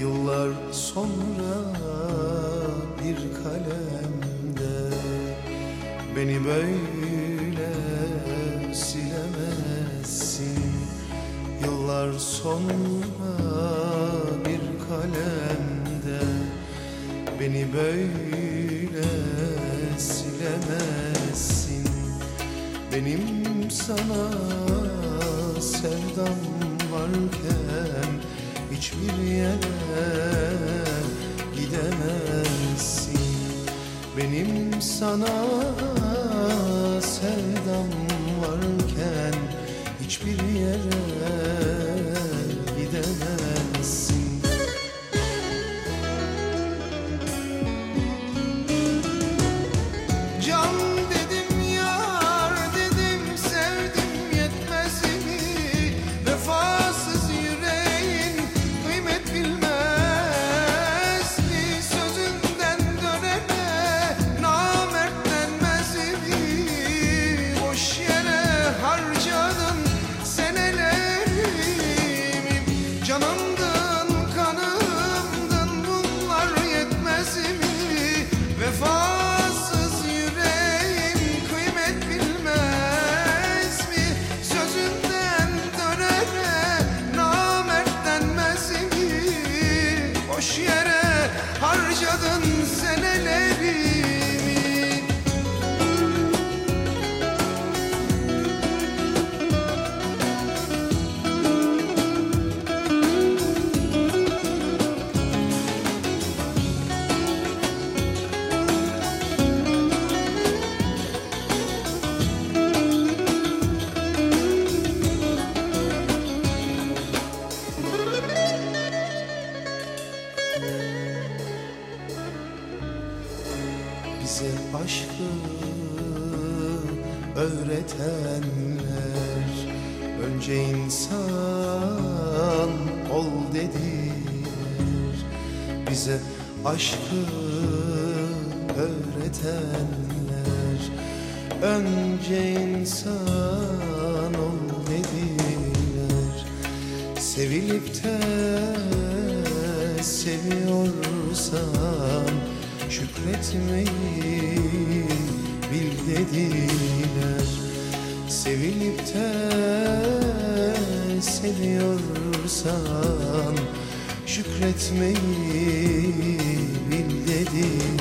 Yıllar sonra bir kalemde Beni böyle silemezsin. Yıllar sonra bir kalemde Beni böyle silemezsin. Benim sana sevdam varken Hiçbir yere gidemezsin. Benim sana sevdam Canımdın kanımdın bunlar yetmez mi? Vefasız yüreğin kıymet bilmez mi? Sözünden dönene namert denmez mi? Boş yere bize aşkı öğretenler. Önce insan ol dediler. Bize aşkı öğretenler. Önce insan ol dediler. Sevilip de seviyorsan Şükretmeyi bil dediler. Sevilip de seviyorsan Şükretmeyi bil dediler